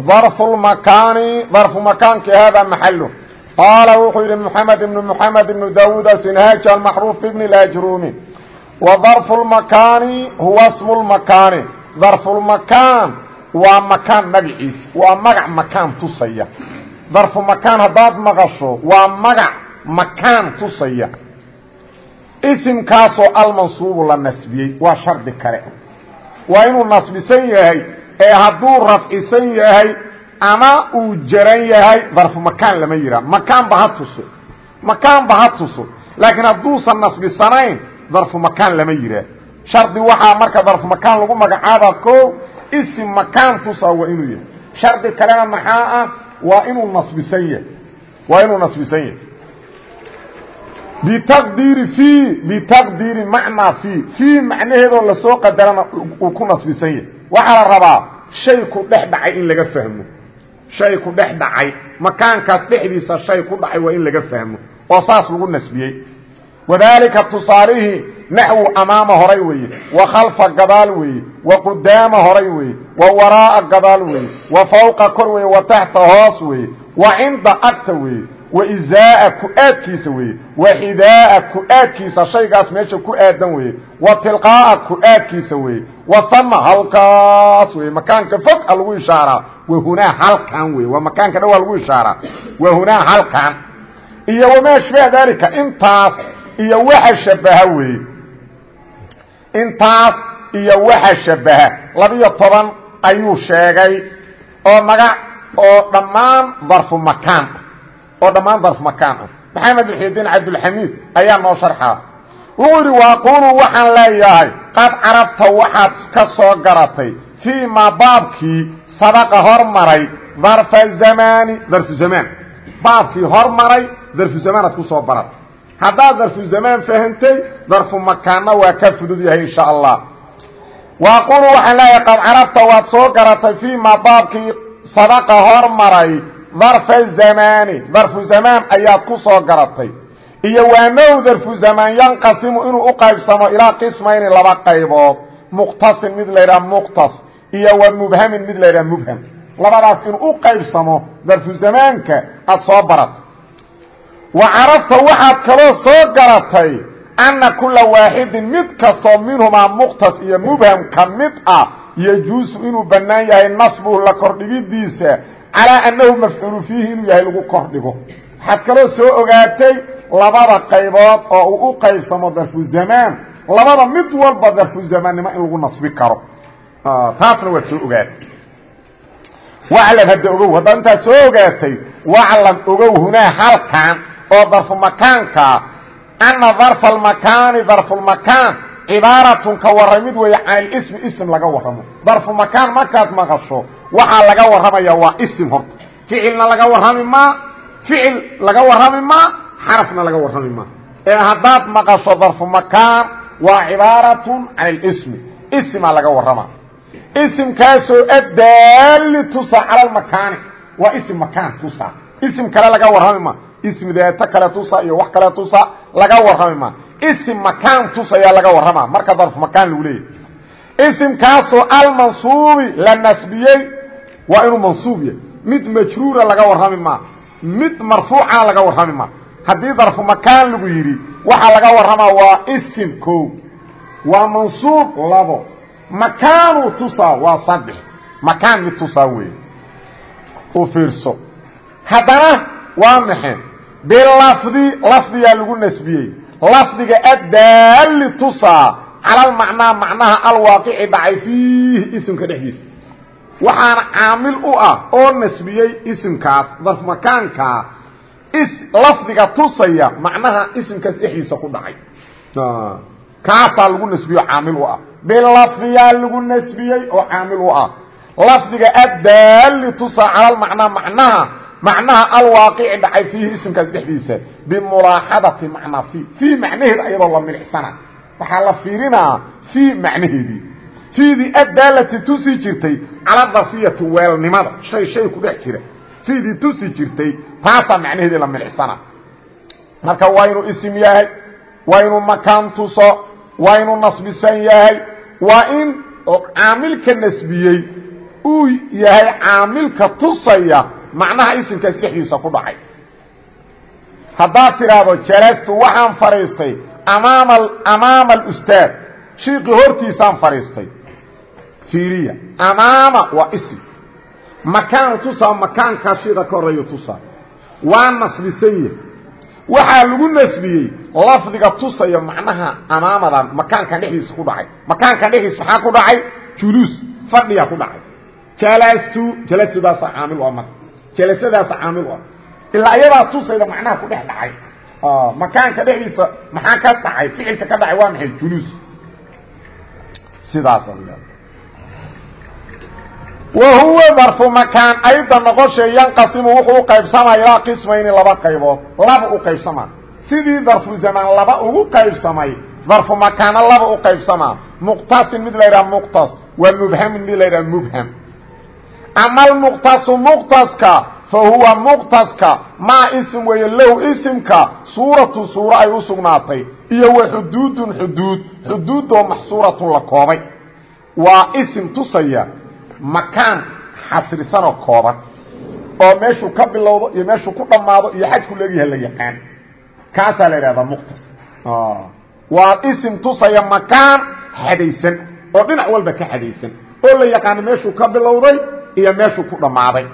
darfu makaani darfu makaanki hada maxalu qaala wuxuu yidhi mxamed ibnu mxamed ibnu daawuud asinhaaji almaxruuf bn اajruumi wa darfu makaani huwa smu makaani darfu makaan waa makaan magaciis waa magac makaan tusaya darfu makaan haddaad maqasho waa magac makaan tusaya isimkaasoo almansuubu la nasbiyey waa shardi kale waa inuu nasbisan yahay ee hadduu rafcisan yahay ama uu jaran yahay darfu makaan lama yihaa makaanba ha tuso. Makaanba ha tuso. Laakiin hadduusan nasbisanayn darfu makaan lama yihaa shardi waxaa marka darfu makaan lagu magacaaba ko isim makaan tusa waa inuu yahay. Shardi kalena maxaa ah? Waa inuu nasbisan yahay. Waa inuu nasbisan yahay. Bitaqdiiri fii bitaqdiiri macnaa fii. Fii macnaheedoo la soo qadarana uu ku nasbisan yahay. Waxaa la rabaa shay ku dhex dhacay in laga fahmo. Shay ku dhex dhacay. Makaankaas dhexdiisa shay ku dhacay waa in laga fahmo. Oo saas lagu nasbiyey. Wadaalika tusaalihii naxwu amaama horay weeye. Wa khalfa gadaal weeye. Wa horay weeye. Wa waraa'a gadaal weeye. Wa fawqa kor weeye. Wa taxta hoos weeye. Wa cinda agta weeye waizaaa ku-aadkiisa weeye. Wa xidaaa ku-aadkiisa shaygaas meesha ku aadan weeye. Wa tilqaa'a ku-aadkiisa weeye. Wa hama halkaas weye makaanka fog a lagu ishaaraa. Wa hunaa halkan weye waa makaanka dhawaa lagu ishaaraa. Wa hunaa halkan. Iyo wamaa shbaha daalika? Intaas iyo waxa shabaha weeye. Intaas iyo waxa shabaha labiyo toban ayuu sheegay oo magac oo dhammaan darfu makaan oo dhammaan darf makaan ah. Maxamed muxidiin cabdulxamiid ayaa noo sharxaa wuxuu yidhi waaqulu waxaan leeyahay qad carafta waxaad ka soo garatay fii maa baabkii sabaqa hormaray darfa zamaani. Darfu zamaan. Baabkii hormaray darfu zamaanaad ku soo baratay. Haddaad darfu zamaan fahantay darfu makaanna waa ka fudud yahay insha allah. Waaqulu waxaan leeyahay qad carafta waad soo garatay fii maa baabkii sabaqa hormaray darfa zamaani darfu zamaan ayaad ku soo garatay. Iyo waanow darfu zamaan yanqasimu inuu u qaybsamo ilaa qismayni laba qaybood. Muqtasin mid laydhaha muqtas iyo wa mubhamin mid laydhaha mubham. Labadaas inuu u qaybsamo darfu zamaanka aada soo baratay wa carafta waxaad kaloo soo garatay anna kula waaxidin mid kastoo minhumaa muqtas iyo mubham ka mid ah yajuusu inuu bannaan yahay nasbuhu la kordhigidiisa calaa annahu mafcuulu fiihi inuu yahay lagu kor dhigo. Waxaad kaloo soo ogaatay labada qaybood oo uu u qaybsamo darfu zamaan. Labada mid walba darfu zamaannimo in lagu nasbi karo. Taasna waad soo ogaatay. Waclam hadda ogow haddaad intaad soo ogaatay waclam ogow hunaa halkan oo darfu makaankaa ana darfa almakaani darfulmakaan cibaaratun ka warramid weeye can ilismi ism laga warramo. Darfu makaan markaad maqasho waxaa laga warramaya waa isim horta ficilna laga warrami maa ficil laga warrami maa xarafna laga warrami maa ee haddaad maqasho darfu makaan waa cibaaratun can اlismi ismaa laga warrama. Isimkaasoo addaali tusa cala lmakaani waa isim makaan tusa isim kale laga warrami maa ism daato kale tusa iyo wax kale tusa laga warrami maa isim makaan tusayaa laga warrama. Marka darfu makaan lagu leeyahy isimkaasoo almansuubi la nasbiyey waa inuu mansuub yahay. Mid majruura laga warrami maa mid marfuucana laga warrami maa haddii darfu makaan lagu yidhi waxaa laga warramaa waa isim ko waa mansuub labo. Makaanuu tusaa waa saddex. Makaan mid tusaa weeye. U fiirso. Haddana waa maxe bilafdi lafdigaa lagu nasbiyey. Lafdiga addaali tusaa cala almacnaa macnaha alwaaqici dhacay fiihi isimka dhexdiisa. Waxaana caamil u ah oo nasbiyey isimkaas darf makaankaa lafdiga tusaya macnaha isimkaas dhexdiisa ku dhacay. Kaasaa lagu nasbiye oo caamil u ah. Bilafdiyaa lagu nasbiyey oo caamil u ah. Lafdiga addaali tusaa calalmacnaa macnaha macnaha alwaaqici dhacay fiihi isimkaas dhexdiisa. Bimulaaxadati macnaa fii fii macnaheed ayadoo la milicsana waxaa la fiirinaa fii macnaheedii. Fiidii addaalati tusi jirtay cala dafiyati weelnimada. Shay shay ku dhex jira. Fiidii tusi jirtay taasaa macnaheedii la milicsana marka waa inuu isim yahay waa inuu makaan tuso waa inuu nasbisan yahay waa in caamilka nasbiyey uu yahay caamilka tusaya macnaha isimkaas dhexdiisa ku dhacay. Haddaad tidhaahdo jalastu waxaan fadhiistay amaama alustaad shiiqii hortiisaan fadhiistay. Fiiriya. Amaama waa isim makaan tusaa makaankaa shiiqa ka horeeyo tusaa. Waa nasbisan yahay. Waxaa lagu nasbiyey lafdiga tusaya macnaha amaamadan makaankan dhexdiisa ku dhacay. Makaankan dhexdiisa maxaa ku dhacay? Juluus. Fadhiyaa ku dhacay. Jalastu jalastadaasa caamil ah marka jalasadaasa caamil ah ilaa iyadaa tusayda macnaha ku dhex dhacay makaanka dhexdiisa maxaa ka dhacay ficilka ka dhacay waa maxay juluus sidaas wa huwa darfu makaan ayda noqoshee yanqasimu wuxuu u qaybsamaa ilaa qismayni laba qaybood laba u qaybsamaa sidii darfu zamaan laba ugu qaybsamay darfu makaana laba u qaybsamaa muqtasin mid la yidhaha muqtas wa mubhamin mid la yidhaha mubham fa huwa muqtaska maa isim weeye lahu isimka suuratu suuro ay u sugnaatay iyo wa xuduudun xuduud xuduudoo maxsuuratun la koobay. Waa isim tusaya makaan xasrisanoo kooban oo meeshuu ka bilowdo iyo meeshuu ku dhammaado iyo xadku leegyahay la yaqaan. Kaasaa la idhahdaa muqtas. Waa isim tusaya makaan xadaysan oo dhinac walba ka xadaysan oo la yaqaano meeshuu ka bilowday iyo meeshuu ku dhammaaday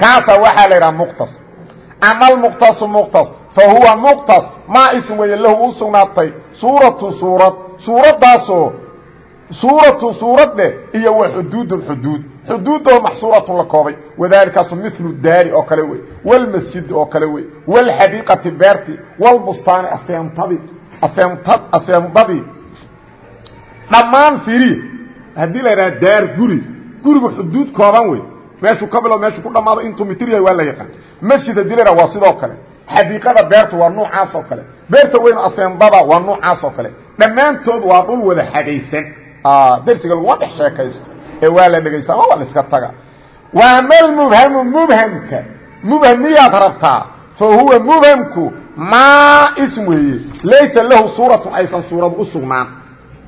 kaasaa waxaa la idhaha muqtas. Ama almuqtasu muqtas. Fa huwa muqtas. Maa isim weeye lahu u sugnaatay. Suuratun suurad. Suuraddaasoo suuratun suurad dheh iyo wa xuduudun xuduud. Xuduudoo maxsuuratun la koobay. Wadaalikaasu milu daari oo kale wey walmasjidi oo kale wey walxadiiqati beerti. Walbustaani aseentadii aseentad aseendadii dhammaan firiya haddii la idhaha daar guri. Gurigu xuduud kooban wey meeshuu ka bilo meeshuu ku dhammaado intuu mitir yahay waa la yaqaan. Masjid haddii la idhaha waa sidoo kale. Xadiiqada beerta waa nuucaas oo kale. Beerta weyn aseendada waa nuucaas oo kale. Dhammaantood waa dhul wada xadaysan darsiga laguma dhex sheekaysto. Ee waa la dhegaysta ama waa la iska taga wa ama almubhamu mubhamka. Mubham miyaad rabtaa? Fa huwa mubhamku maa ism weeye. Laysa lahu suuratun aysan suurad u sugnaan.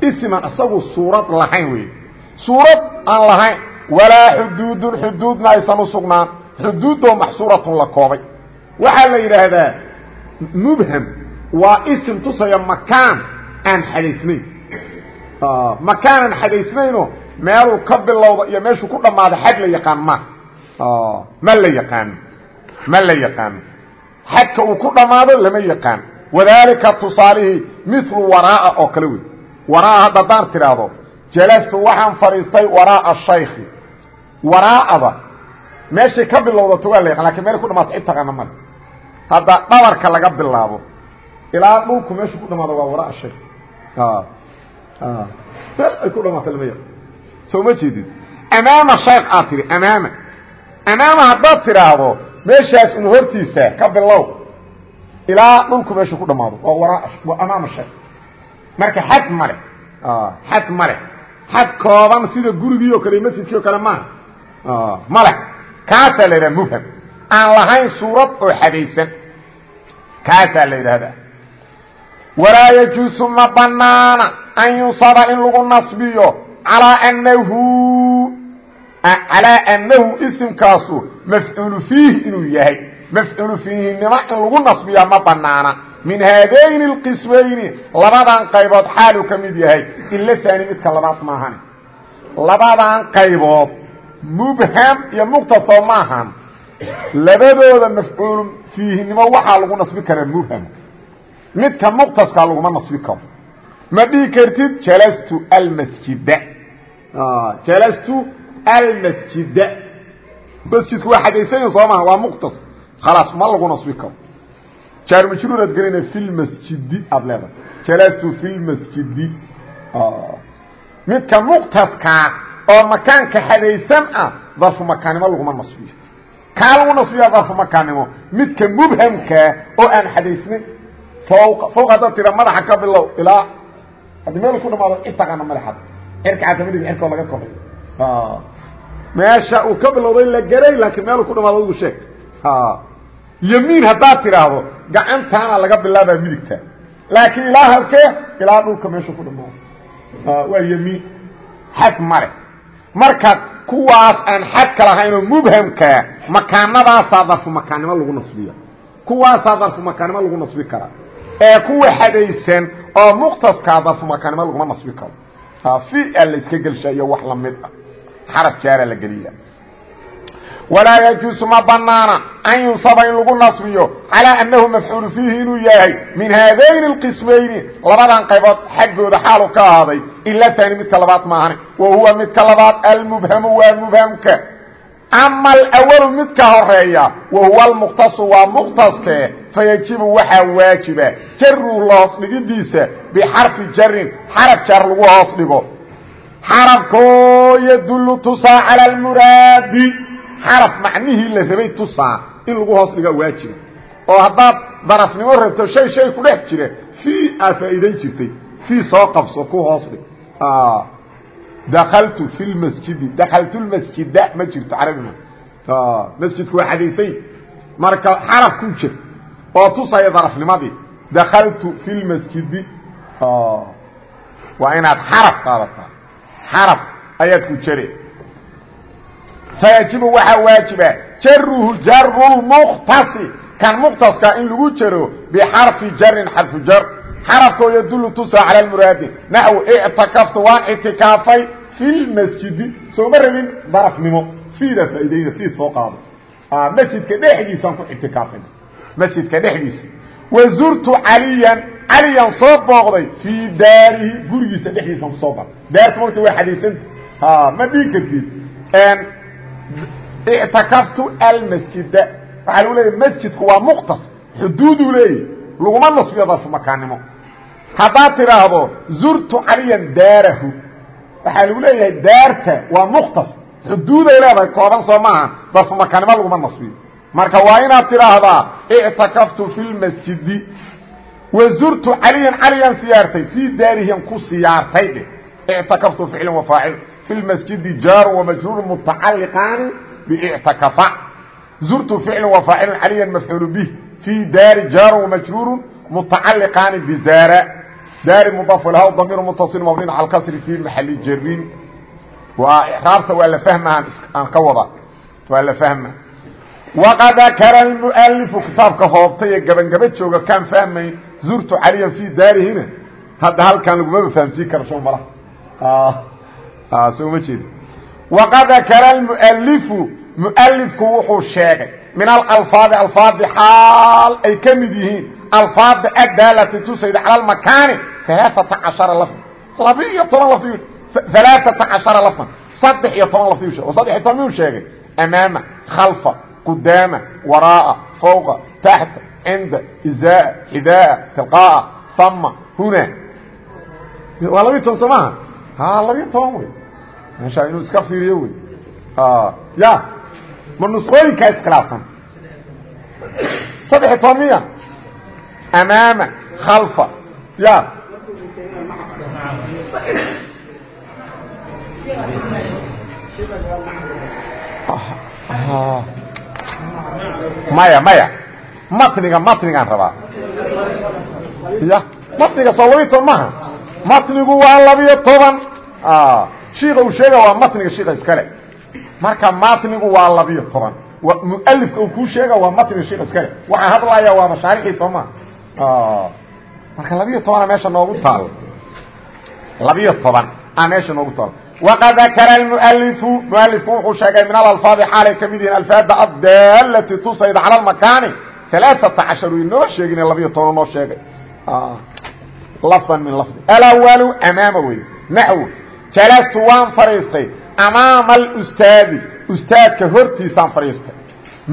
Isman isagu suurad lahayn weeye. Suurad aan lahayn walaa xuduudun xuduudna aysan u sugnaan. Xuduudoo maxsuuratun la koobay. Waxaa la yidhaahdaa mubham waa ism tusaya makaan aan xadaysnayn. Makaanan xadaysnayno meeluu ka bilowda iyo meeshuu ku dhammaada xad la yaqaan ma. Ma la yaqaano ma la yaqaano xadka uu ku dhammaado lama yaqaan. Wadaalika tusaalihii milu waraa'a oo kale wey waraa'a hadda haddaan tidhaahdo jalastu waxaan fadhiistay waraa'a shaykhi waraa'ada meeshay ka bilowdato waa la yaqaan laakiin meelay ku dhamaata cid taqaana male hadda dhabarka laga bilaabo ilaa dhulku meeshuu ku dhamaado waa waraa'a shaykh meel ay ku dhamaata lama yaqaan soo ma jeedid amaama shaykh aad tidhi amaama. Amaama haddaad tidhaahdo meeshaas un hortiisa ka bilow ilaa dhulku meeshu ku dhamaado waa waraa waa amaama shaykh marka xad male xad male xad kooban sida gurigii o kale masjidkii o kale maaha male kaasaa la yidhaha mubham aan lahayn suurad oo xadaysan kaasaa la yidhaahdaa walaa yajuusu ma banaana an yunsaba in lagu nasbiyo alaa anahu calaa annahu isimkaasu mafcuulu fiihi inuu yahay mafcuulu fiihinimo in lagu nasbiyaa ma banaana min haadayni اlqismayni labadan qaybood xaaluu ka mid yahay ila haani midka labaad maahan labadan qaybood mubham iyo muqtaso maahan labadooda mafcuulu fiihinimo waxaa lagu nasbi karaa mubham. Midka muqtaskaa laguma nasbi karo. Ma dhihi kartid jalastu almasjida jalastu almasjida masjidku waa xadaysanya soo maha waa muqtas. Khalaas ma lagu nasbi karo. Jaar majruuraad gelinaya fi lmasjidi aada leedahay. Jalastu fi lmasjidi midka muqtaskaa oo makaanka xadaysan ah darfu makaannimo laguma nasbiyo. Kaa lagu nasbiya darfu midka mubhamkaa oo aan xadaysnayn fowqa fowq haddaad tira madaxa ka bilow ilaa haddii meel ku dhamaado intaqaana madaxad cirka xatamidhig cirkoo laga koray meesha uu ka bilowday la garay laakiin meelu ku dhamaado ugu sheeg. Yamiin haddaad tidhaahdo gacantaana laga bilaabaa midigta. Laakiin ilaa halkee ilaa dhulka meeshu ku dhamaado. Waa yamiin. Xad male marka kuwaas aan xadka lahaynoo mubhamkaa makaanadaasaa darfu makaannimo lagu nasbiya kuwaasaa darfu makaannimo lagu nasbi karaa ee kuwa xadaysan oo muqtaskaa darfu makaannimo laguma nasbi karo. Fi a iska gelsha iyo wax la mid ah. Xaraf jaara la geliya walaa yajuusu ma banaana an yunsaba in lagu nasbiyo calaa annahu mafcuulu fiihi inuu yahay min haadayni اlqismayni labadan qaybood xaggooda xaalu ka ahaaday ila taani midka labaad maahane wa huwa midka labaad almubhamu waa mubhamka ama alwalu midka horreeya wa huwa almuqtasu waa muqtaskee fayajibu waxaa waajiba jaruhu la hoos dhigidiisa bixarfi jarin xaraf jar lagu hoos dhigo xarafkoo xaraf macnihii la rabay tusaa in lagu hoos dhigaa waajiba oo haddaad darafnimo rabto shay shay ku dhex jira fii aa faa'iidayn jirtay. Fii soo qabso ku hoos dhig. Dakaltu fi lmasjidi dakaltu lmasjida ma jirto carabima. Masjidku waa xadaysay marka xaraf ku jir oo tusaya darafnimadii dakaltu fi lmasjidi waa inaad xaraf qaadataa. Xaraf ayaad ku jare fayajibu waxaa waajiba. Jaruhu jaru lmuktasi kan muktaska in lagu jaro bixarfi jarin xarfu jar. Xarafkoo yadulu tusaa cala muraadi naxw ictakaftu waan ictikaafay fi lmasjidi sooma rabin darafnimo fiida faaidayda fiid soo qaado. Masjidka dhexdiisaan ku ictikaafay. Masjidka dhexdiisa. Wazurtu caliyan caliyan soo booqday fii daarihi gurigiisa dhexdiisaan ku soo bar daarta mogta waa xadaysanta ma dhigi kartid ictakaftu almasjida waxaa lagu leeyahy masjidku waa muqtas xuduuduu leeyahy laguma nasbiyo darfu makaannimo haddaad tidhaahdo zurtu caliyan daarahu waxaa lagu leeyahay daarta waa muqtas xuduuday leedahay kooban soo maaha darfu makaannimo laguma nasbiyo marka waa inaad tidhaahdaa ictakaftu fi lmasjidi wazurtu caliyan caliyan siyaartay fii daarihian ku siyaartay dhe ictakaftu ficlan wafaacil lmasjidi jaaru wamajruuru mutacaliqaani bictakafa zurtu ficlan wafaacilun caliyan mafcuulu bih fii daari jaaru wamajruuru mutacaliqaani bizaara daari mudaaf laha damiir mutaصil mabnin cala kasri fi maxali jarin waa raabta waa fahma aan ka wada waa fahma waqad dakara almualifu kitaabka hoobta ee gabangaba jooga kaan fahmayn zurtu caliyan fii daarihina hadda halkan lagumaba fahamsiin karo soo mala soo ma jeeda waqad dakara almualifu mualifku wuxuu sheegay min alalfaadi alfaadi xaal ay ka mid yihiin alfaada adaalati tusayda cala almakaani alaaata cashara lafd laba iyo toban lafdi alaaata cashara lafdan saddex iyo toban lafdi oo saddex iyo toban miyuu sheegay? Amaama khalfa qudaama waraa'a fawqa taxta cinda izaa xidaa tilqaa'a ama huna. Waa labiiy toban soo maaha? Ha labiiyo toban wey meeshaa inuu iska fiiriyo wey. Ya ma nusqooyinkaa iskhilaafsan saddex toban miya? Amaama khalfa ya. Maya maya. Matniga matnigaan rabaa. Ya matniga soo labiyo toban maha matnigu waa labiyo toban shiika uu sheega waa matniga shiika iskale. Marka matnigu waa labiyo toban. Mualifka uu kuu sheega waa matniga shiika iskale. Waxaan hadlaya waa mashaarixii soo maa marka labiyo tobana meesha noogu taal. Labiyo toban. A meesha noogu taal. Waqad dakara almualifu mualifku wuxuu sheegay min alalfaadi xaalay ka mid yihiin alfaada addaalati tusayda cala almakaani alaaata cashar wi noo sheegine labiyo toban noo sheegay. Lafdan min lafdi. Alawalu amaama wey naxw jalastu waan fadhiistay amaama alustaadi ustaadka hortiisaan fadhiistay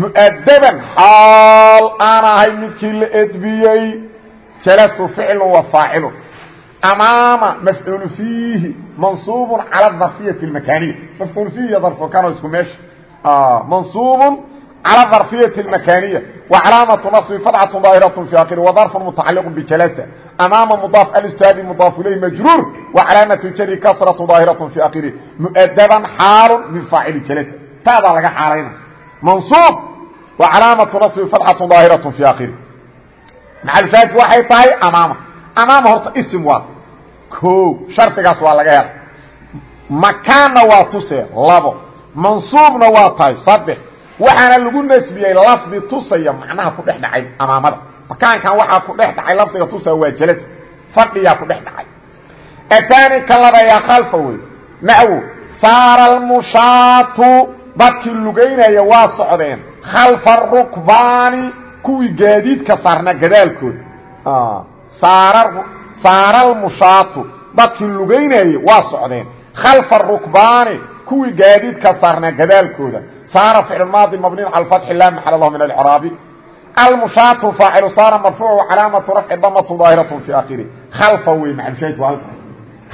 mu'adaban xaal aan ahay midkii la edbiyey jalastu ficlu wa faacilu amaama mafcuul fiihi mansuub calى darfiyati اmakaniya mafcuul fiihi iyo darfkan isku meesha mansuub calى darfiyati اmakaniya وcalaamaةu naصbi fadcaة ظaahiraة fi akiri وdarf mutacaliq bjalasa amaama mudaaf alstaadi mudaaf ilayh majruur وcalaamaةu jari kasraة ظaahiraة fi akiri muadaban xaalu min faacili jalasa taadaa laga xaalayna mansuub وcalaamaةu naصbi fadcaة ظaahiraة fi akiri maxalshaahid waxay tahay amaama amaama horta ism waa o shardigaas waa laga hela makaanna waa tuse labo mansuubna waa tahay saddex waxaana lagu nasbiyey lafdi tusaya macnaha ku dhex dhacay amaamada makaankan waxaa ku dhex dhacay lafdiga tusaya waa jalas fadhiyaa ku dhex dhacay athani ka labayaa khalfa wey nawo saara almushaatu dadkii lugaynaya waa socdeen. Khalfa arukbaani kuwii gaadiidka saarnaa gadaalkooda. Saara almushaatu dadkii lugaynayey waa socdeen. Khalfa arukbaani kuwii gaadiidka saarnaa gadaalkooda. Saara ficl maadi mabniin cala fatxi laa maxal lahu min alcraabi almushaatu faacilu saara marfuuc calaamatu rafci damatu daahiratu fi akhiri khalfa wey macalshaahid waa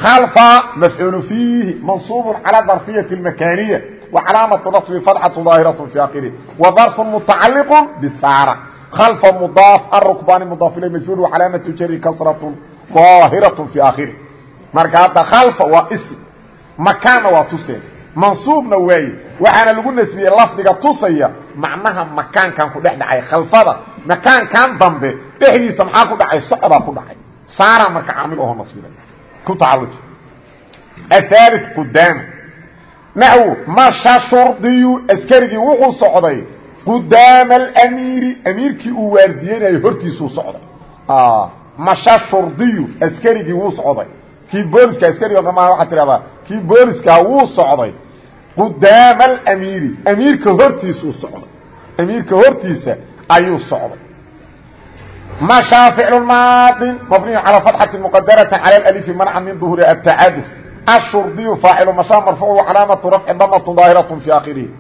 khalfa mafcuulu fiihi mansuub cala darfiyati اlmakaniya wa calaamatu naصbi fatxatu daahiratu fi akhiri wa darfu mutacaliq bisaara khalfa mudaaf arukbaani mudaaf ilay majhuul wa calaamatu jari kasratu aahiraة fi akhiri marka hadda khalfa waa ism makaanna waa tuseen mansuubna waaye waxaana lagu nasbiyey lafdiga tusaya macnaha makaankan ku dhex dhacay khalfada makaankan dambe dhexdiisa maxaa ku dhacay socdaa ku dhacay saara marka caamil oho nasbina ku tacaluj ahaali qudaama naxwu masha shurdiyu askarigii wuxuu socday qudaama alamiiri amiirkii uu waardiyeynayo hortiisuu socday masha shurdiyu askarigii wuu socday kii booliska askariga ma waxaa tidhahdaa kii booliskaha wuu socday qudaama alamiiri amiirka hortiisuu socday amiirka hortiisa ayuu socday mashaa ficlu maadin mabniyu calaa fatxati muqadarati cala alifi manca min duhuri atacaduf ashurdiyu faacilu mashaa marfuucu calaamatu rafci damatu daahiraة fi akhirihi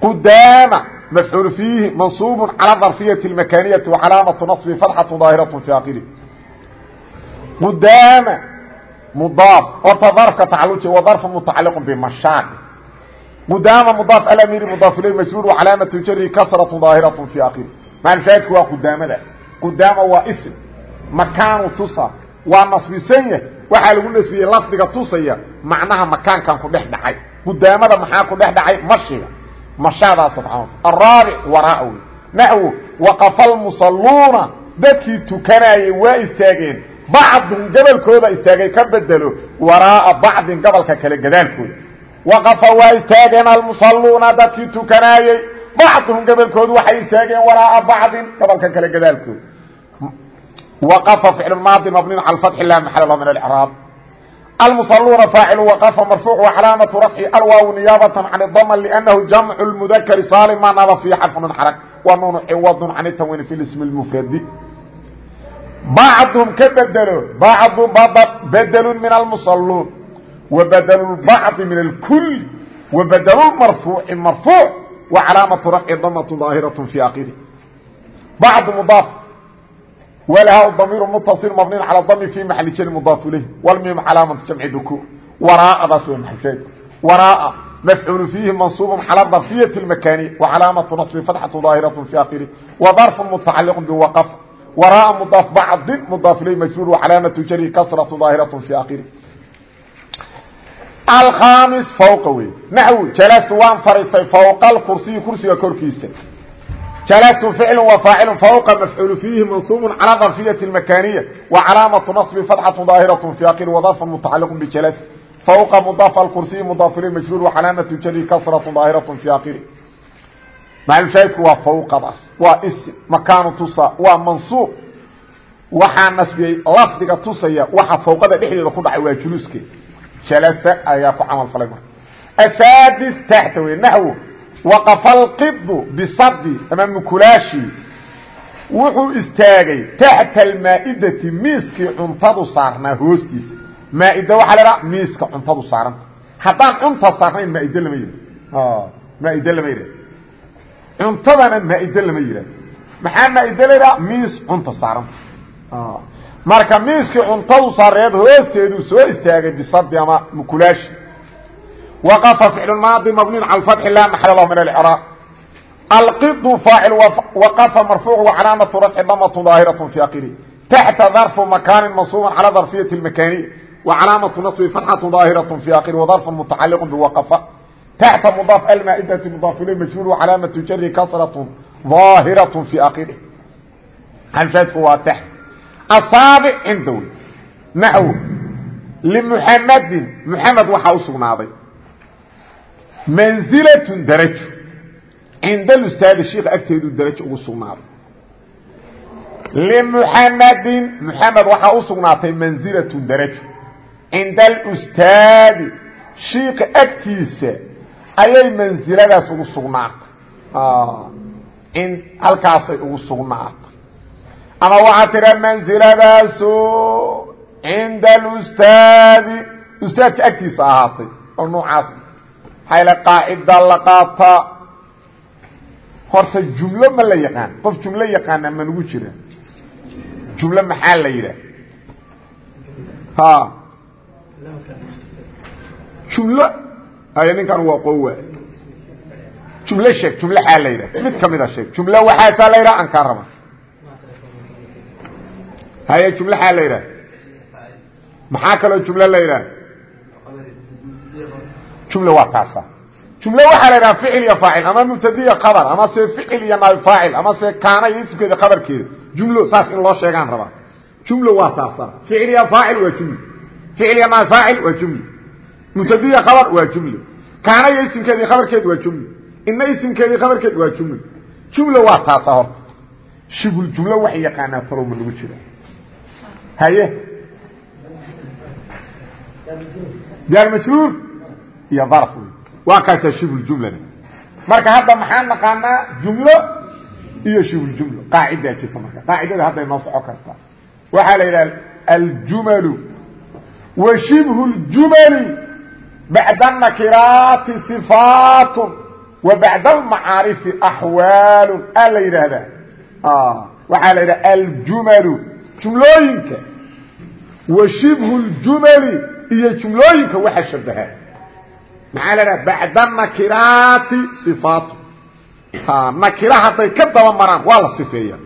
qudaama mafcuul fiihi mansuub calى darfiyati اmakaniyaةi وcalaamaةu naصbi fatxaة daahiraة fi akhirihi qudaama mudaaf horta darfka tacaluji wa darfu mutacaliq bimashaad qudaama mudaaf alamiri mudaaf ilay majruur wacalaamatu jari kasraة daahiraة fi akhirihi maalshaahidku waa qudaamadaas qudaama waa ism makaanu tusa. Waa nasbisan waxaa lagu nasbiyey lafdiga tusaya. Macnaha makaankan ku dhex dhacay. Qudaamada maxaa ku dhex dhacay? Mashiga. Mashaadaas araabic waraa wey naxwo waqafa almusalluuna dadkii tukanayey waa istaageen. Bacdun gobolkooda istaagay. Ka bedelo. Waraa'a bacdin gobolka kale gadaalkooda. Waqafa waa istaageen almusalluuna. Dadkii tukanaayey. Bacdun gobolkoodu waxay istaageen waraa'a bacdin gobolka kale gadaalkooda waqafa ficlu maadi mabnin cala fatxi lah maxal lah min alcraab المصلوuن فاaعل وقف مرفوع وعلاaمة رفع الواaو نياaبة عن الضم لأنه جمع المذكر sالم ma naba في xرف من حرك ونuن عوض عن التنوين في الاسم المفرد بعضهم ka bdlo بعض bdل من المصلوuن وبdل البعض من الكل وبdل المرفوع مرفوع وعلاaمة رفع ضمة ظاaهرة في آkره بعض مضاaف wlha damiir mتصل mbni calى dm في maحل jr mضاaf ilayh wlmim calaamaة jamci dku waraadaas w maal waraa mafcuul fiihi manصuub calى ضرفiyaة الmakaniya وcalaamaةu نصbi فatxaة ظaahiraة في akiri وضرف متacaliq bwqف waraa mضاaf bacdi mضاaf ilayh majrوr وcalaamaةu jri kasraة ظaahiraة في akiri alkhaamis fوqa wey naxw jalastu waan fariistay fوqa اkursiyi kursiga korkiisa jalastu ficlu wa faacilun fawqa mafcuulu fiihi mansuubun calaa darfiyati makaniya wa calaamatu nasbi fatxatu daahiratu fi aqil wadafun mutacaliqun bijalaas fawqa mudaaf alkursiyi mudaaf ilay majruur wa calaamatu jari kasratu daahiratu fi aqili maclushahidku waa fawqadaas waa isim makaanu tusa waa mansuub waxaa nasbiyey lafdiga tusaya waxa fawqada dhexdeeda ku dhacay waa juluuskeeda jalasa ayaa ku camal falay marka asaadis taxta wey naxwo waqafa alqidu bisadi ama mukulaashi wuxuu istaagay taxta almaa'idati miiskii cuntadu saarnaa hoostiisa maaida waxaa la dhaha miiska cuntadu saaranta haddaan cunta saarnayn maaid lama yihah maaid lama yidhah cuntadana maaid lama yidhah maxaa maaid la yidhaha miis cunta saaranta marka miiskii cuntadu sareed hoosteeduu soo istaagay bisadi waqafa ficlu maadi mabniin cala fatxi laa maxala lahu min alcraab alqidu faacil waqafa marfuuc wacalaamatu rafci damatu daahiraة fi akiri taxta darfu makaanin mansuuban cala darfiyati اmakaniya wacalaamatu nasbi fatxatu daahiraة fi akiri wadarfu mutacaliq biwaqafa taxta mudaaf almaa'idati mudaaf ilay majhuul wacalaamatu jari kasraة daahiraة fi akiri halfaadku waa taxt asaabic cinda wey naxw limuxamadin muxamed waxaa u sugnaaday manzilatun darajo cinda lustaadi shiika agteedu darajo ugu sugnaaday limuxamadin muxamed waxaa u sugnaatay manzilatun darajo cinda alustaadi shiika agtiisa ayay mansiladaas ugu sugnaatay. Halkaasay ugu sugnaatay. Ama waxaa tira manziladaaso cinda alustaadi ustaadka agtiisa ahaatay oo noocaas hayla qaacida la qaataa horta jumlo ma la yaqaan qof jumlo yaqaana ma nagu jira. Jumlo maxaa la yidhaah? Ha. Jumlo ay ninkan waa qowa jumlo sheeg jumlo xaa la yidhah mid kamida sheeg. Jumlo waxaasaa la yidhaha aan kaa raba haye jumlo xaa la yidhaah? Maxaa kaloo jumlo la yidhaah jumlo waa taasa jumlo waxaa la yidhaha ficil iyo faacil ama mubtadiya qabar ama se ficil iyo naab faacil ama se kaana iyo ismkeeda qabarkeeda jumlo saas in loo sheegaan rabaa. Jumlo waa taasa ficil iyo faacil waa jumlo. Ficil iyo naab faacil waa jumlo. Mubtadiya qabar waa jumlo. Kaana iyo isimkeedii qabarkeed waa jumlo. Ina isimkeedii qabarkeed waa jumlo. Jumlo waa taasa horta. Shibul jumlo waxay yaqaanaa talow ma nagu jira. Haye? Jaar majruur iyo darf wey waa kaasaa shibljumlana marka hadda maxaan naqaanaa jumlo iyo shibljumlo qaacidaa jirta marka. Qaacidada hadday noo soco kartaa waxaa la yidhaha aljumalu wa ljumali bacda anakiraati sifaatun wa bacda almacaarifi axwaalun a la yidhaahdaa. Waxaa la yidhaha aljumalu. Jumlooyinka. Wa shibhu ljumali iyo maxaa la dhaha bacda nakiraati ifaatu nakira hadday ka daba maraan waa la sifeeya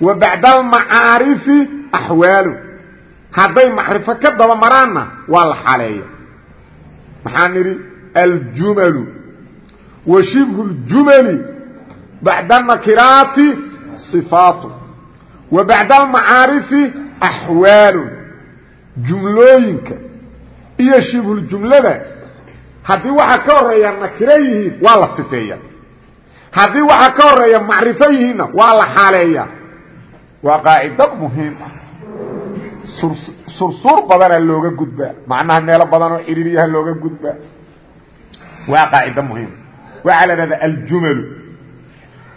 wa bacda almacaarifi axwaalu hadday macrifo ka daba maraanna waa la xaleeya. Maxaa nidhi? Aljumalu. Wa shibhu اljumali bacda nakiraati صifaatu wa bacda almacaarifi axwaalu jumlooyinka. Iyo shibhuljumlada haddii waxa ka horreeya nakiro yihiin waa la sifeeya. Haddii waxa ka horreeya macrifo yihiinna waa la xaaleeya. Waa qaacido muhiim ah. Sursuur badana looga gudbaa macnaha meelo badan oo ciriiriyaha looga gudbaa waa qaacido muhiim waxaa la dhahdaa aljumalu.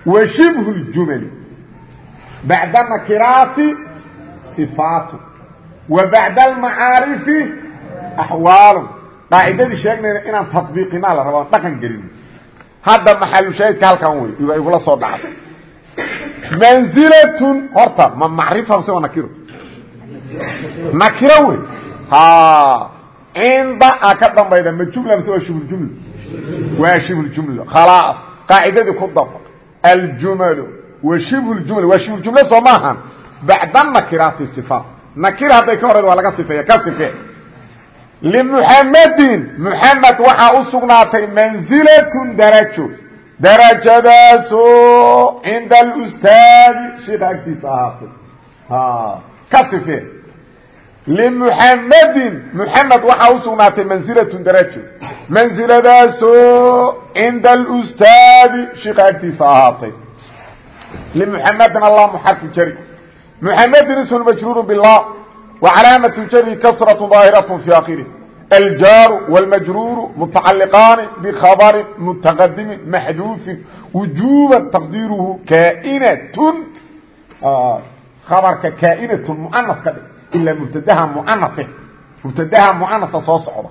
Wa shibhu bacda nakiraati صifaatu wa bacda almacaarifi qaacidadii sheegnayna inaan tabiiqinaa la raba dhaqan gelin. Hadda maxalushaahidka halkan wey iba igula soo dhacday. Manzilatun horta ma macrifa mise waa nakiro nakiro wey cinda a ka dambayda ma jumla mise waa shibljumla waa shibljumla khalaas. Qaacidadii ku daba aljumalu wa shibljumla waa shibljumla soo maahan. Bacda nakiraati sifaat nakira hadday ka horeyda waa laga sifeeya ka sifee لمحمدin محمد waxaa u sugnaatay منزلة darajo darajadaasoo cinda اlstaadi sheika agtiisa ahaatay ka sife لمحمدin محمد waxaa u sugnaatay منزلة darajo منزiladaasoo cinda اlstaadi sheika agtiisa ahaatay لمحمدin allah mxarfu jari محمدin isم majruur bالlah وعلاaمة jر كسرة ظاaهرة في آkره الjاaر والمجrور متacلقاaن بخبر متqدم محdوف وuجوبا تقديرhu كائنة bرka كائنة مؤنث ka dhig إلا مبتdha مؤنث مبتdha مؤنثa soo socda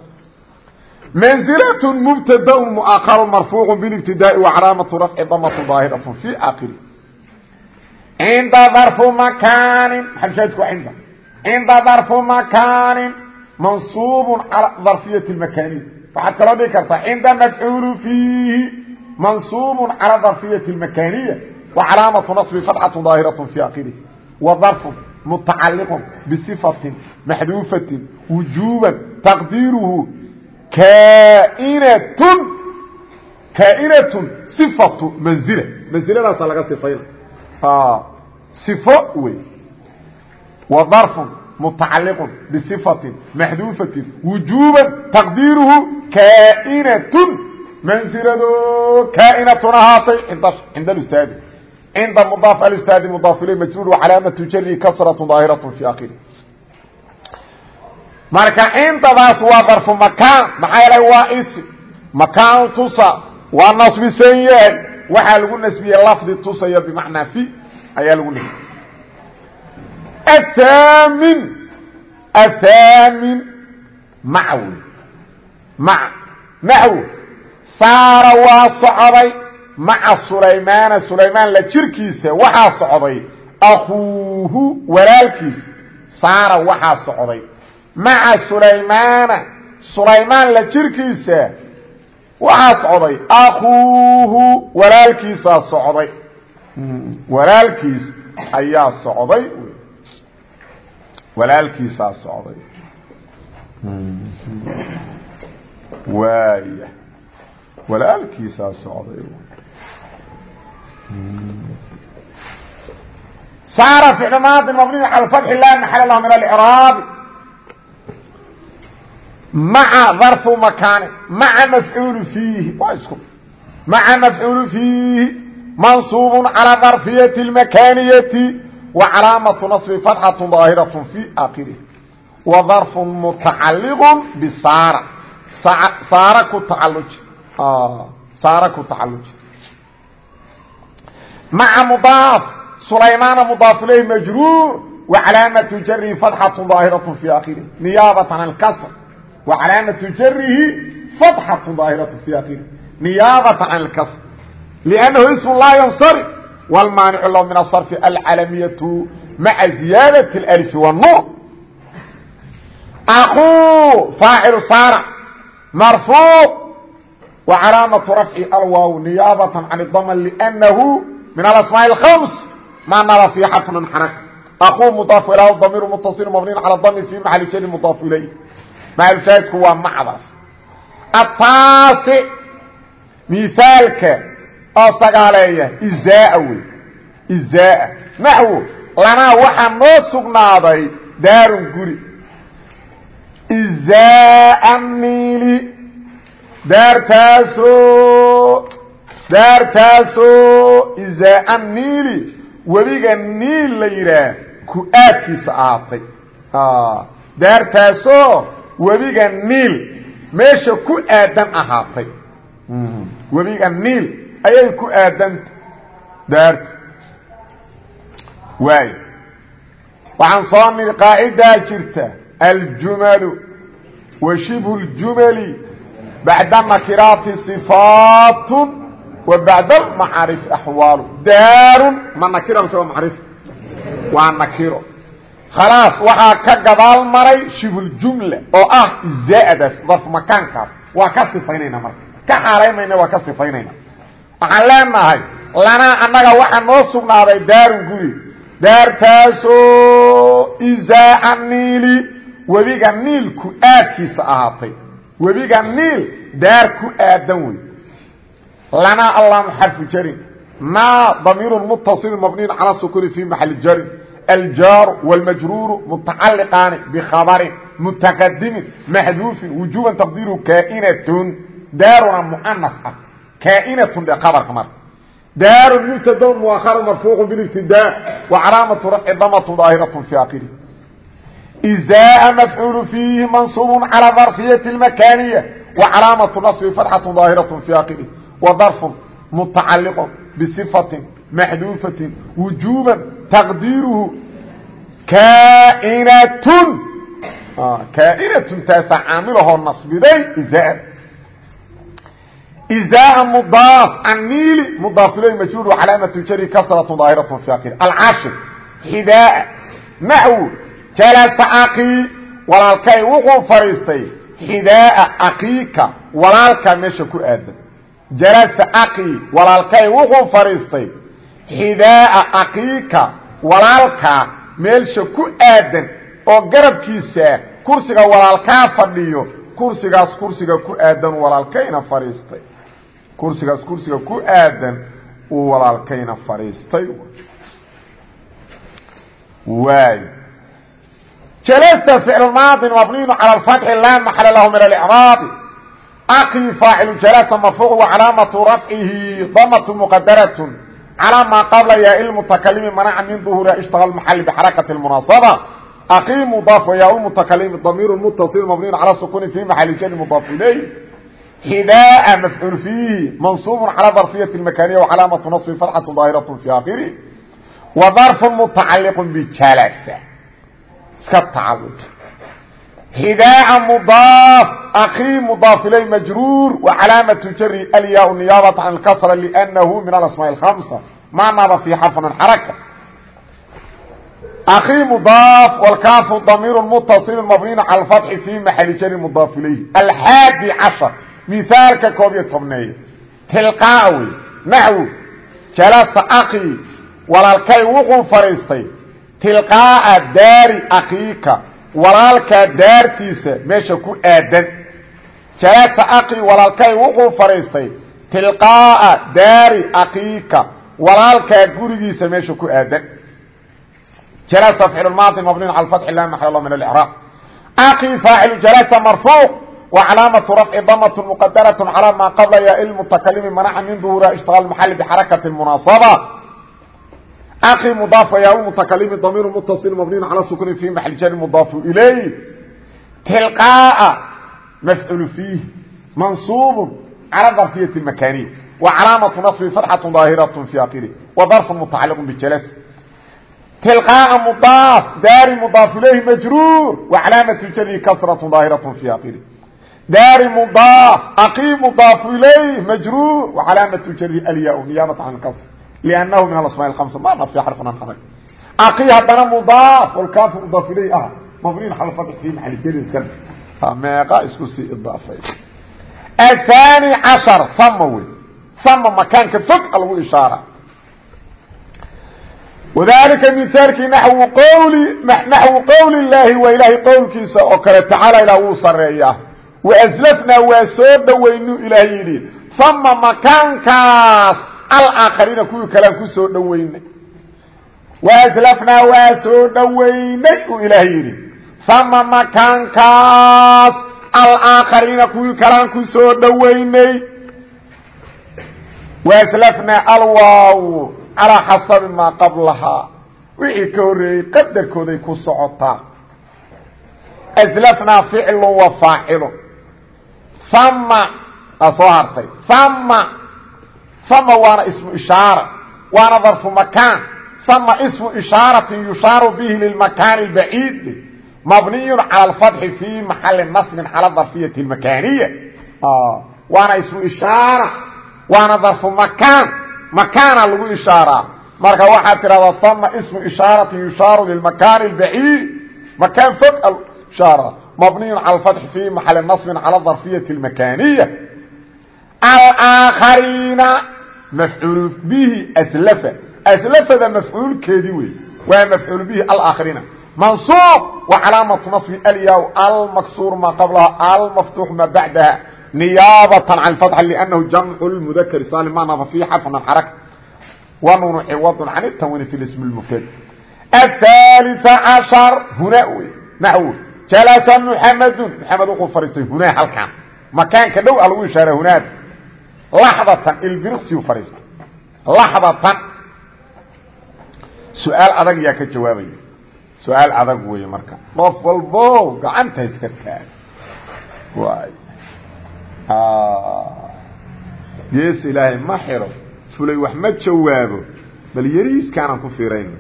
منزلة مبتدأ مؤخر مرفوع بالابتداء وعلاaمة رفع ضمة ظاaهرة في آkره عnda ظرف مكان مaلشاaدku عnd cinda darfu makaanin mansuubun cala darfiyati makaniya waxaad kaloo dhigi kartaa cinda mafcuulu fiihi mansuubun cala darfiyati makaniya wa calaamatu naصbi fatxatu daahiraة fi akirih wa darfu mutacaliq bصifaةi maxduufaةi wujuuba taqdiiruhu kaainat kaainatun صifatu manzila mansiladaasa laga sifayna صifo wey wa darfu mutacaliq bصifaةi maxduufaةi wujuuba taqdiiruhu kaainatun mansilado kaainatun ahaatay cinda اstaadi cinda mdaaf alstaadi mdaaf ilay majruur calaamatu jari kasratu daahiratu fi akhiri marka cindadaas waa darfu makaan maxaa yeelay waa isi makaan tusa waa nasbisan yahay waxaa lagu nasbiyey lafdi tusaya bimacnaa fi ayaa lagu nasbiyey maca wey maca naxw saara waa socday maca sulaymaana sulaymaan la jirkiisa waxaa socday. akuuhu walaalkiisa saara waxaa socday. maca sulaymaana sulaymaan la jirkiisa waxaa socday. akuuhu walaalkiisaa socday. Walaalkiis ayaa socday walaalkiisaa socday. Waaya walaalkiisaa socday. Saara ficl maadi mabniy al fatxi laa maxala lahu min alcraabi maca darfu makaani maca mafcuulu fiihi waa isku maca mafcuulu fiihi mansuubun calaa darfiyati lmakaaniyati وcalaamaة naصbi فatxaة ظaahiraة في akhirih وظarف mutacaliq bsaara saara ku taaluji saara ku tacaluji maca mdaaf sulaymaana mdaaf ilayh majruur wacalaamatu jarihi fatxatu daahiraة fi akhirih niyaabatan an kasr wacalaamatu jarihi fatxatu daahiraة fi akhirih niyaabatan can اlkasr لأnnahu ism laa yansarif wاlmaanicu lahu min aصrfi alcalamiyatu maca ziyaadaة اأlf والnuun akuu faacilu saara marfuuc wacalaamatu rafci alwaaw niyaabatan can اdmn لأnnahu min aasmaaء الخمس ma naba في xarفn xarك aquu mضاaf ilaa damiir mتصil mبniy calى dmi في maحal jri mضاaf ilayh maxalshaahidku waa macdaas ataasi miaalka oo sagaaleeya izaa wey izaa naxwo lanaa waxaa noo sugnaaday daarun guri. Izaa niili daartaasoo daartaasoo izaa niili webiga niil la yidhaah ku-aadkiisa ahaatay daartaasoo webiga niil meesha ku aadan ahaatay webiga niil ayay ku aadanta daartu waay. Waxaan soo niri qaacidaa jirta aljumalu wa shibhu اljumali bacda nakiraati صifaat wa bacda almacaarif axwaalu daarun ma nakira mise waa macrif waa nakiro. Waxaa ka gadaal maray shibhuljumla oo ah zaadaas darf makaankaas. Waa ka sifaynayna marka. Ka xaaraymayna waa ka sifaynayna waxaan leenahay lanaa annaga waxaa noo sugnaaday daarun guri daartaasoo إزاaء niili webiga niil ku aadkiisa ahaatay webiga niil daar ku aadan wey lnaa allam xarfu jarin naa damiir mutaصil mabniy calى sukuni fi maxali jarin aljaaru wاlmajruuru mutacaliqaani bkhabarin mutaqadimin maxduufin wujuban taqdiiru kaainatun daaruna muanas ah kaainatun de abarka marka daarun mubtadon muaharun marfuuqu bilibtidaa wa calaamatu raci damatun daahiratun fi akiri izaa mafcuulu fiihi mansuubun calaa darfiyati اlmakaaniya wa calaamatu nasbi fatxatun daahiratun fi akiri wa darfun mutacaliqun bisifatin maxduufatin wujuuban taqdiiruhu kaainatun kaainatun taasaa caamilahoo nasbiday izaa إزاء مضاaف النيل مضاaف إليه مجهول وعلاaمة jر كسرة ظاaهرة في akhر الcاشر حdاء نحو jalasa akii walaalkay wuxuu fadhiistay xidaaa akiika walaalkaa meesha ku aadan jalasa akii walaalkay wuxuu fadhiistay xidaaa akiika walaalkaa meelsha ku aadan oo garabkiisa kursiga walaalkaa fadhiyo kursigaas kursiga ku aadan walaalkayna fadhiistay kursigaas kursiga ku aadan uu walaalkayna fadhiistay. Waay jalasa ficlu maadin mabniyun cala alfatxi laa maxala lahu min alicraabi akii faacilu jalasa marfuucu wacalaamatu rafcihi damatu muqadaratun calaa maa qabla yaa ilmutakalimi manaca min duhura ishtaqa lmaxali bixarakati lmunaasaba akii mudaaf wayaa lmutakalimi damiiru mutasil mabniyun cala sukuuni fi maxali jari mudaaf ileyh xidaa mafcuul fiihi mansuub calى darfiyati makaniya wacalaamatu naصbi fatxatu daahiraة fi akhiri wa darfu mutacaliq bjalasa iska tacalud xidaa mudaaf akii mudaaf ilay majruur wa calaamatu jari alyaa niyaabata can اkasra lأnnahu min alasmaaء الhamsa ma naba fi xarfan xaraka akii mudaaf wlkaafu damiir mutaصil mabniy calى اfatxi fi maxali jari mudaaf ilayhi alxaadi cashar mihaalka koob iyo tobneeye tilqaa wey naxwu jalasa akii walaalkay wuxuu fadhiistay tilqaa'a daari akiika walaalkaa daartiisa meesha ku aadan. Jalasa akii walaalkay wuxuu fadhiistay tilqaa'a daari akiika walaalkaa gurigiisa meesha ku aadan. Jalasa ficlu maadi mabniun cala fatxi la maxal min faacilu jalasa marfuuc وcلاaمة رفع dmة مqdرة عlى ma qبla ya المتklmi mنca min ظهوrha اشhتغال محل بحaركة المنaaصبة أkي مضاaف ya المتklmi ضمير متصل مبني على سكن في محل jر مضاaف إليه تلقاء مفعل فيه منصوب على ظرفية المكانية وعلاaمة نصب فرحة ظاaهرة في آkره وظرف متعلق بجلس تلقاء مضاaف dاr مضاaف إليه مجrور وعلاaمة jر كسرة ظاaهرة في آkره daari mdaaf aqii mdaaf ilayh majruur wacalaamatu jari alya niyaabata can kasr liannahu min alasmaa hamsa ma nafi xarfan xarag aqii haddana mudaaf walkaafu mudaaf ilayh ah. Mabniin xal fatx fi maxali jarin kan meeqa isku sii idaafaysa athani cashar sama wey. Sama makaanka fog a lagu ishaara. Wadalika mihaalkii naxwu qowli naxwu qowli llaahi waa ilaahay qowlkiisa oo kale tacaala ilaa wuu sareeyaa waslafnaa waa soo dhowaynu ilaah yidhi uma makaankaas alaakhariina kuwii kalean ku soo dhowaynay waslafnaa waa soo dhowaynay uu ilaah yidhi uma makaankaas alaakhariina kuwii kalean ku soo dhowaynay waslafnaa alwaaw calaa xasabi maa qablahaa wixii ka horreeyey qadarkooday ku socotaa slafnaa ficlu wa faacilu ama aa soo hartay ama ama waana ismu ishaara waana darfu makaan ama ismu ishaaratin yushaaru bihi lilmakaani اbaciid mabniyu calى اfatxi fi maxali nasbin calى darfiyati اmakaniya waana ismu ishaara waana darfu makaan makaana lagu ishaaraa marka waxaad tidhahdaa ama ismu ishaaratin yushaaru lilmakaani اbaciid makaan fog ishaara مبني على الفتح في محل نصب على الظرفية المكانية الآخرين مفعول به أسلف أسلف ذا مفعول كدي وي ومفعول به الآخرين منصوب وعلامة نصب الياء المكسور ما قبلها المفتوح ما بعدها نيابة عن الفتح لأنه جمع المذكر سالم ما نظر فيه حرف من الحركة ونون عوض عن التنوين في الاسم المفرد الثالث عشر هنا نحوه jalasa muxamedun maxamed wuxuu fadhiistay hunaa halkan. Makaanka dhow a lagu ishaara hunaada laxdatan ilbiriqsiyu fadhiistay laxdatan. Su'aal adag yaa ka jawaabaya. Su'aal adag weeye marka. Qof walbo gacanta iska taag. Waay. Gees ilaahay ma xiro. Fulay wax ma jawaabo. Bal yariiskaanan ku fiirayno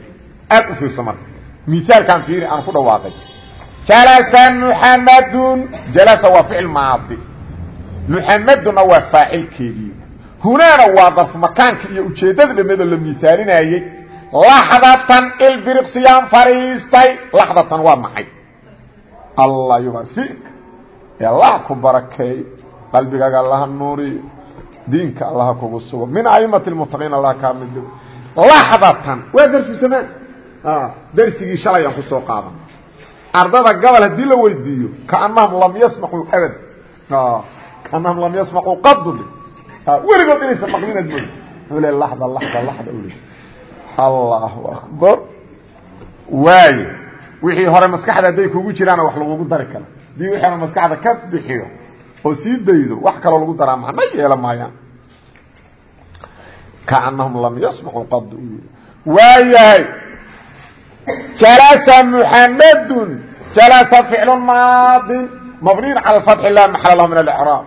aad u fiirso marka. Misaalkaan fiiri aan ku dhawaaqay jalasa muxamadun jalasa waa ficil maadi muxamaduna waa faacilkeedii hunaana waa darf makaanka iyo ujeeddada dhameedoo la miisaalinayey laxdatan ilbiriqsiyaan fariistay laxdatan waa maxay allah yubarfik allah ku barakeey qalbigaaga allaha nuuriyo diinka allaha kugu sugo min aimati lmutaqiin allah kaa mid laxdatan waa darsu zamaan darsigii shalay aan ku soo qaadan ardada gobol haddii la weydiiyo kaanahum lam yasmacuu abad kaanahum lam yasmacuu qaduli weligood inaysan maqlinaad mooda wuxuu le laxda laxda laxda u le allahu akbar. Waayo wixii hore maskaxda hadday kugu jiraana wax lagugu dari kara haddii hore maskaxda ka bixiyo oo sii daydo wax kaloo lagu daraa macno yeela maayaan. Kaanahum lam yasmacuu qad waayahay jalasa muxamadun jalasa ficlu maadin mabniin cala fatxi laa maxala lahu min alcraab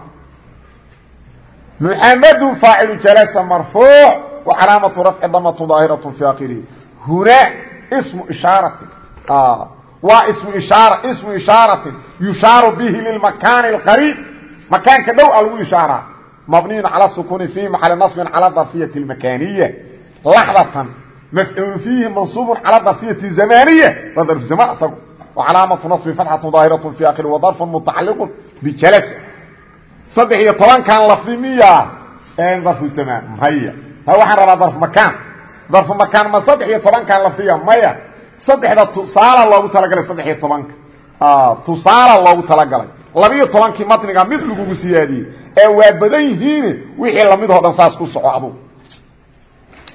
muxamadun faacilu jalasa marfuuc wa calaamatu rafci damatu daahiratu fi akhirihi huna ismu ishaaratin waa ismu ishaara ismu ishaaratin yushaaru bihi lilmakaani اlqariib makaanka dhow a lagu ishaaraa mabniin cala sukuuni fi maxali nasbin cala darfiyati اlmakaaniya laxdatan mafcuul fiihi mansuub calى darfiyati zamaniya waa darfu zaman isagu wacalaamatu naصbi fatxatu daahiraة fi akhiri wa darfu mutacaliqu bijalasa saddex iyo tobankan lafdi miya darfu zamaan maya waxaan rabaa darfu makaan darfu makaan ma saddex iyo tobankan lafdiya maya saddexda tusaala loogu talagalay saddex iyo tobanka tusaala loogu talagalay labiyo tobankii matniga mid lagugu siyaadiyey ee waa badan yihiin wixii lamidoo dhan saas ku soco adu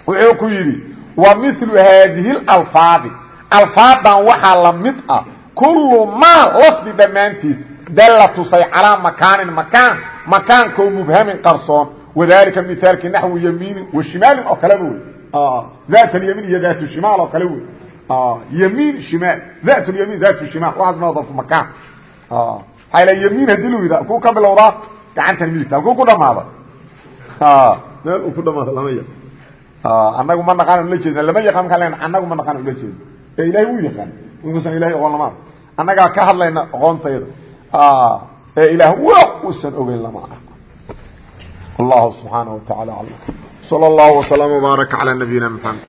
wuxuu ku yidhi wa milu haadihi alfaadi alfaadan waxaa la mid ah kullu maa lafdi dhammaantiis dalla tusay calaa makaanin makaan makaankoo mubhamin qarsoon. Wadalika mihaalki naxwi yamiinin wa shimaalin oo kaleba wey dat lyamiin iyo dat shimaal oo kale wey yamiin shimaal. Dat lyamiin dat shimaal. Waxaas ma darfu makaan. La yamiin haddii lu yidhaha kuu ka bilowdaa gacantan midigta halkuu ku dhamaada. Meel uu ku dhamaado lama yaqaan annagu ma naqaan ula jeedna lama yaqaan markaan lena annagu ma naqaan ula jeedno ee ilahay uu yaqaan inuusan ilahay oqon lama arko annagaa ka hadlayna aqoontayda ee ilaah wax uusan ogeyn lama arko allahu subxaanaه wa taعala aclam slى اllah وsلام وbaaرك عlى نabiyina mحamed